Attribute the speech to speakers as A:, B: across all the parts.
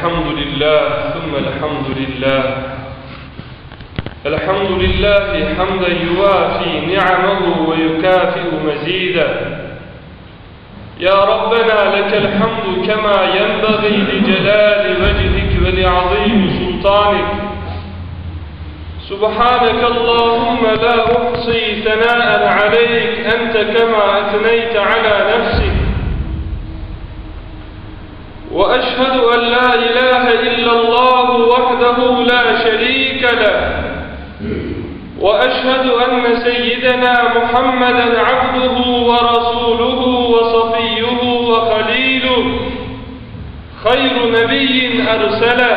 A: الحمد لله ثم الحمد لله. الحمد لله حمدا يوافي نعمه ويكافئ مزيدا يا ربنا لك الحمد كما ينبغي لجلال وجهك ولعظيم سلطانك. سبحانك اللهم لا أحصي ثناء عليك أنت كما أثنيت على نفسك. وأشهد أن لا إله إلا الله وحده لا شريك له. وأشهد أن سيدنا محمدا عبده ورسوله وصفيه وخليله. خير نبي أرسله.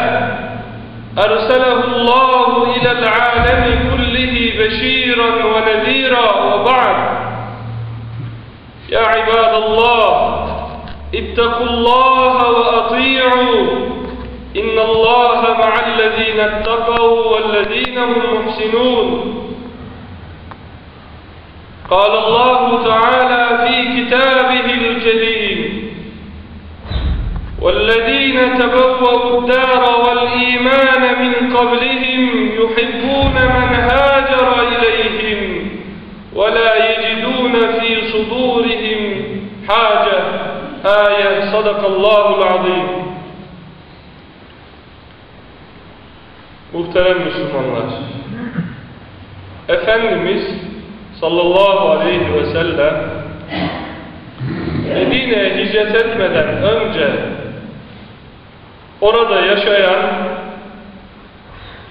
A: أرسله الله إلى العالم كله بشيرا ونذيرا وبعد. يا عباد الله اتقوا الله وأطيعوا الذين اتقوا والذين هم محسنون. قال الله تعالى في كتابه الكريم والذين تبوأوا الدار والإيمان من قبلهم يحبون من هاجر إليهم ولا يجدون في صدورهم حاجة. آية صدق الله العظيم. Muhterem Müslümanlar, Efendimiz sallallahu aleyhi ve sellem Medine'ye hicret etmeden önce orada yaşayan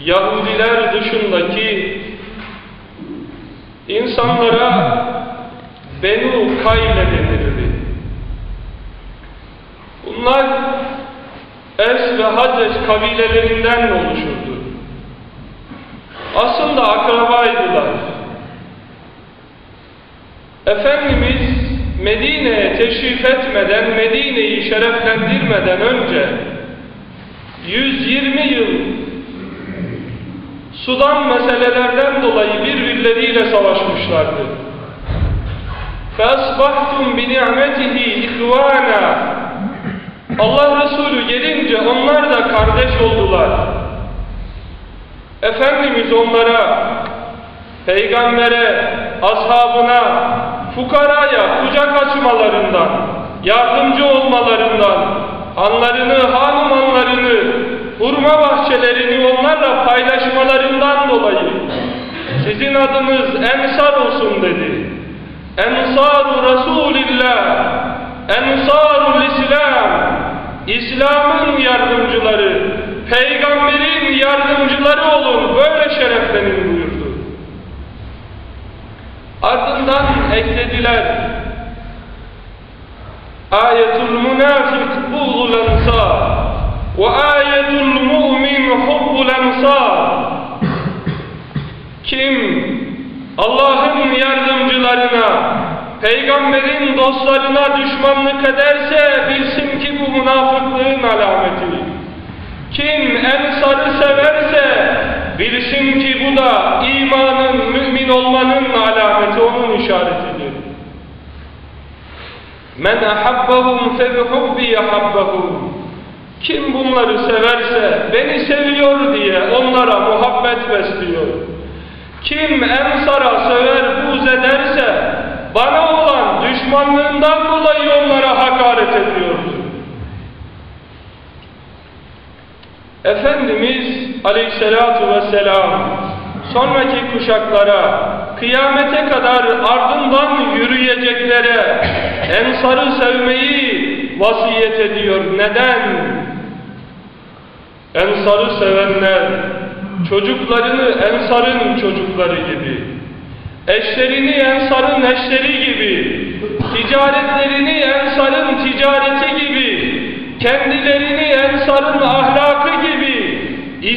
A: Yahudiler dışındaki insanlara Benu Kayle denirdi. Bunlar Es ve Haceç kabilelerinden oluşurdu. Aslında akrabaydılar. Efendimiz Medine'ye teşrif etmeden, Medine'yi şereflendirmeden önce 120 yıl sudan meselelerden dolayı birbirleriyle savaşmışlardı. فَأَصْبَحْتُمْ بِنِعْمَتِهِ اِخْوَانًا Allah Resulü gelince onlar da kardeş oldular. Efendimiz onlara, peygambere, ashabına, fukaraya kucak açmalarından, yardımcı olmalarından, anlarını, hanumanlarını, hurma bahçelerini onlarla paylaşmalarından dolayı sizin adınız Ensar olsun dedi. Ensar-ı Resulillah, Ensarul İslam, İslam'ın yardımcıları, peygamberin yardımcıları olun, böyle şereflenin buyurdu. Ardından eklediler, Ayetul münafik buğdul ensar ve ayetul mu'min hubbul ensar Kim Allah'ın yardımcılarına, peygamberin dostlarına düşmanlık ederse bilsin ki bu münafıklığın alameti. Kim ensarı severse bilsin ki bu da imanın, mümin olmanın alameti, onun işaretidir. Men ahabbahum fe bihubbi yahabbahum. Kim bunları severse beni seviyor diye onlara muhabbet besliyor. Kim ensara söver buz ederse bana olan düşmanlığından dolayı onlara hakaret ediyordu. Efendimiz aleyhissalatu vesselam sonraki kuşaklara kıyamete kadar ardından yürüyeceklere ensarı sevmeyi vasiyet ediyor. Neden? Ensarı sevenler çocuklarını ensarın çocukları gibi, eşlerini ensarın eşleri gibi, ticaretlerini ensarın ticareti gibi, kendilerini ensarın ahlakı gibi,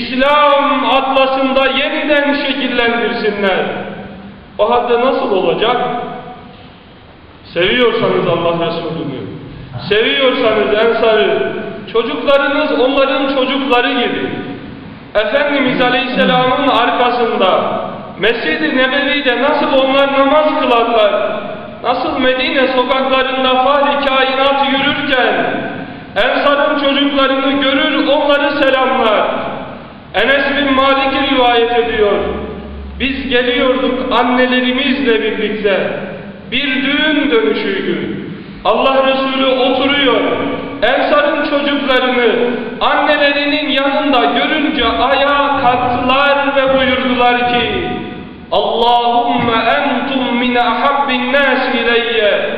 A: İslam atlasında yeniden şekillendirsinler. O halde nasıl olacak? Seviyorsanız Allah Resulü'nü, seviyorsanız ensarı, çocuklarınız onların çocukları gibi, Efendimiz Aleyhisselam'ın arkasında Mescid-i Nebevi'de nasıl onlar namaz kılarlar, nasıl Medine sokaklarında fahri kainat yürürken Ensar'ın çocuklarını görür, onlar selamlar. Enes bin Malik rivayet ediyor. Biz geliyorduk annelerimizle birlikte. Bir düğün dönüşüydü. Allah Resulü oturuyor. Ensar'ın çocuklarını annelerinin yanında görünce ayağa kalktılar ve buyurdular ki Allahümme entum min ahabbin nas ileyye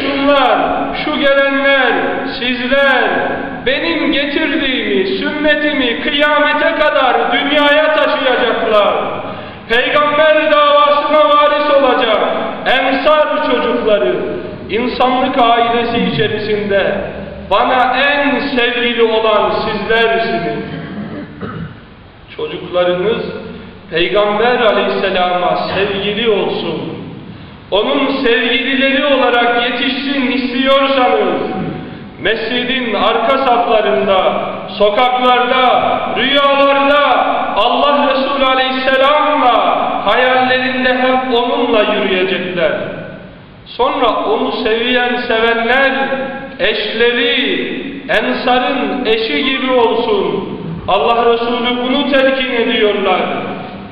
A: Şunlar, şu gelenler, sizler benim getirdiğimi, sünnetimi kıyamete kadar dünyaya taşıyacaklar. Peygamber davasına varis olacak ensar çocukları, insanlık ailesi içerisinde bana en sevgili olan sizlersiniz. Çocuklarınız Peygamber aleyhisselama sevgili olsun. Onun sevgilileri olarak yetişsin istiyorsanız, mescidin arka saflarında, sokaklarda, rüyalarda Allah Resulü aleyhisselamla hayallerinde hep onunla yürüyecekler. Sonra onu seviyen sevenler eşleri ensarın eşi gibi olsun. Allah Resulü bunu telkin ediyorlar.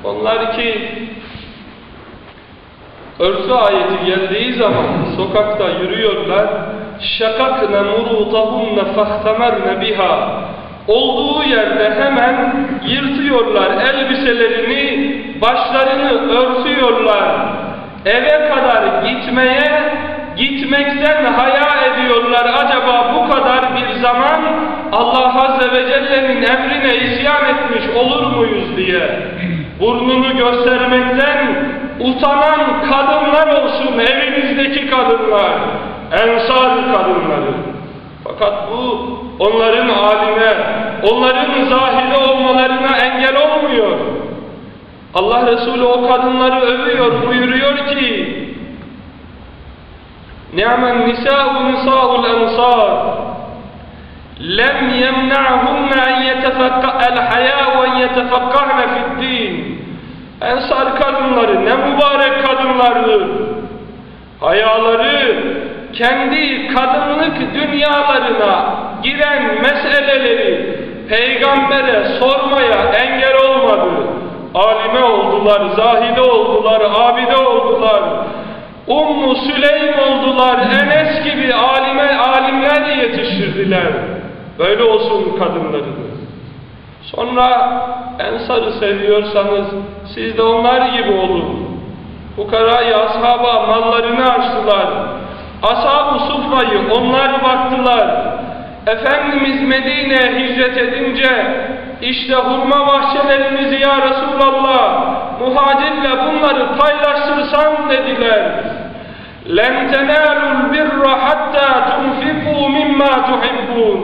A: Onlar ki örtü ayeti geldiği zaman sokakta yürüyorlar. Şakakne murutahunne fahtemerne biha olduğu yerde hemen yırtıyorlar elbiselerini, başlarını örtüyorlar. Eve kadar gitmeye, gitmekten haya ediyorlar. Acaba bu kadar bir zaman Allah Azze ve Celle'nin emrine isyan etmiş olur muyuz diye. Burnunu göstermekten utanan kadınlar olsun evinizdeki kadınlar, ensar kadınları. Fakat bu onların alime, onların zahide olmalarına engel olmuyor. Allah Resulü o kadınları övüyor, buyuruyor ki nisa'ul ensar lem yemna'hunne en yetefekka el haya ve en yetefekkahne fid din Ensar kadınları ne mübarek kadınlardır. Hayaları kendi kadınlık dünyalarına giren meseleleri peygambere sormaya engel olmadı. Alime oldular, zahide oldular, abide oldular. Ummu Süleym oldular, Enes gibi alime, alimler yetiştirdiler. Böyle olsun kadınlarınız. Sonra Ensar'ı seviyorsanız siz de onlar gibi olun. Fukarayı ashaba mallarını açtılar. Ashab-ı Sufra'yı onlar baktılar. Efendimiz Medine'ye hicret edince işte hurma bahçelerimizi ya Resulallah muhacirle bunları paylaştırsan dediler. لَنْ تَنَالُوا الْبِرَّ حَتَّى تُنْفِقُوا مِمَّا تُحِبُّونَ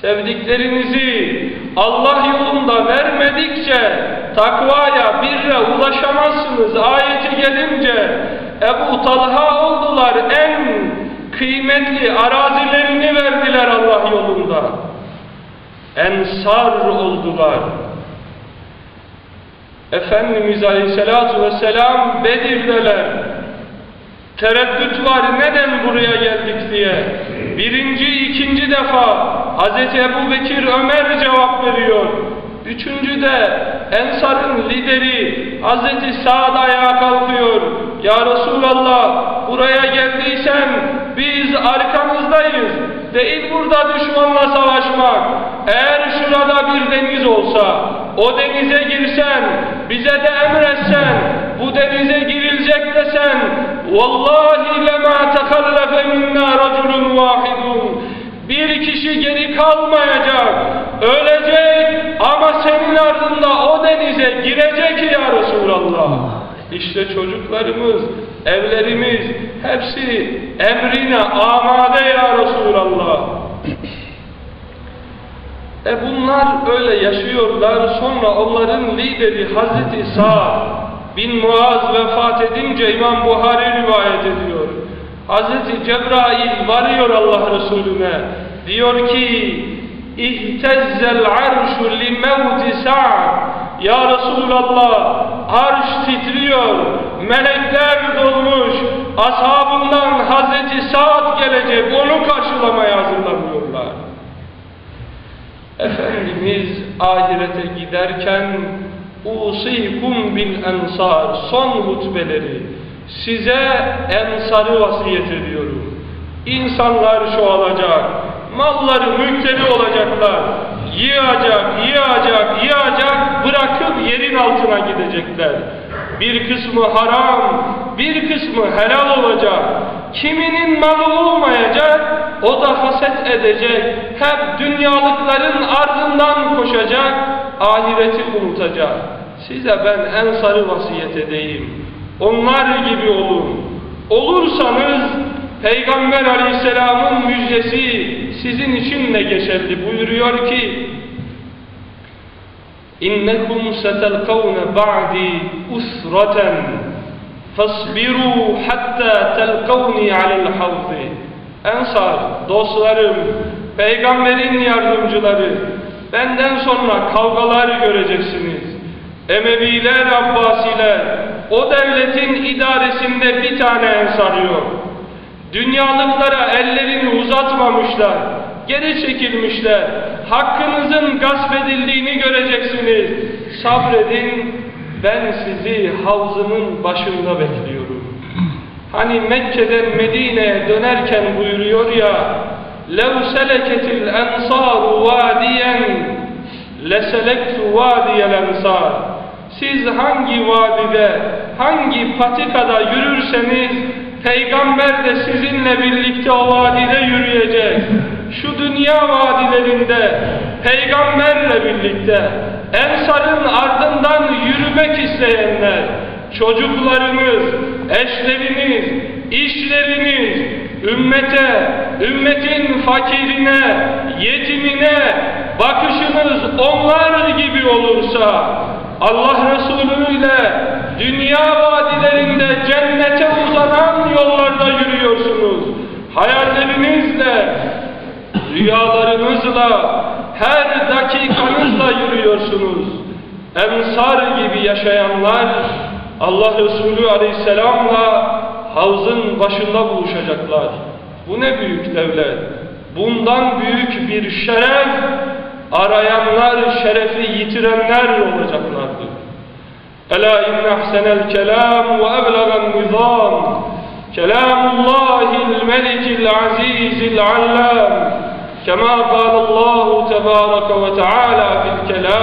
A: Sevdiklerinizi Allah yolunda vermedikçe takvaya, birre ulaşamazsınız. Ayeti gelince Ebu Talha oldular en kıymetli arazilerini verdiler Allah yolunda. Ensar oldular. Efendimiz Aleyhisselatü Vesselam Bedir'deler. Tereddüt var neden buraya geldik diye. Birinci, ikinci defa Hz. Ebu Bekir Ömer cevap veriyor. Üçüncü de Ensar'ın lideri Hz. Sa'd ayağa kalkıyor. Ya Resulallah buraya geldiysen biz arkanızdayız. Değil burada düşmanla savaşmak. Eğer şurada bir deniz olsa, o denize girsen, bize de emretsen, bu denize girilecek desen, vallahi lema tekallafe minna raculun vahidun. Bir kişi geri kalmayacak, ölecek ama senin ardında o denize girecek ya Resulallah. İşte çocuklarımız, evlerimiz hepsi emrine amade ya Resulallah. E bunlar öyle yaşıyorlar. Sonra onların lideri Hazreti Sa'd bin Muaz vefat edince İmam Buhari rivayet ediyor. Hazreti Cebrail varıyor Allah Resulüne. Diyor ki İhtezzel arşu li mevti Sa'd ya Resulallah arş titriyor, melekler dolmuş, ashabından Hazreti Sa'd gelecek, onu karşılamaya hazırlanıyorlar. Efendimiz ahirete giderken usikum bil ensar son hutbeleri size ensarı vasiyet ediyorum. İnsanlar çoğalacak, malları mülkleri olacaklar, yığacak, yığacak, yığacak, bırakıp yerin altına gidecekler. Bir kısmı haram, bir kısmı helal olacak. Kiminin malı olmayacak, o da haset edecek. Hep dünyalıkların ardından koşacak, ahireti unutacak. Size ben ensarı vasiyet edeyim. Onlar gibi olun. Olursanız Peygamber aleyhisselamın müjdesi sizin için de geçerli buyuruyor ki İnnekum setelkavne ba'di usraten fasbiru hatta telkavni alel havzi Ensar, dostlarım, peygamberin yardımcıları benden sonra kavgalar göreceksiniz. Emeviler, Abbasiler, o devletin idaresinde bir tane ensar yok. Dünyalıklara ellerini uzatmamışlar, geri çekilmişler Hakkınızın gasp edildiğini göreceksiniz. Sabredin, ben sizi havzımın başında bekliyorum. Hani Mekke'den Medine'ye dönerken buyuruyor ya, لَوْ سَلَكَتِ الْاَنْصَارُ وَادِيًا لَسَلَكْتُ وَادِيَ الْاَنْصَارِ Siz hangi vadide, hangi patikada yürürseniz, Peygamber de sizinle birlikte o vadide yürüyecek. Şu dünya vadilerinde peygamberle birlikte Ensar'ın ardından yürümek isteyenler, çocuklarınız, eşleriniz, işleriniz, ümmete, ümmetin fakirine, yetimine bakışınız onlar gibi olursa Allah Resulü ile dünya vadilerinde cennete uzanan yollarda yürüyorsunuz. Hayallerinizle, rüyalarınızla, her dakikanızla yürüyorsunuz. Ensar gibi yaşayanlar Allah Resulü Aleyhisselam'la havzın başında buluşacaklar. Bu ne büyük devlet. Bundan büyük bir şeref arayanlar, şerefi yitirenler olacaklardır. Ela inne ahsenel kelam ve eblegan nizam kelamullahil melikil azizil allam كما قال الله تبارك وتعالى في الكلام.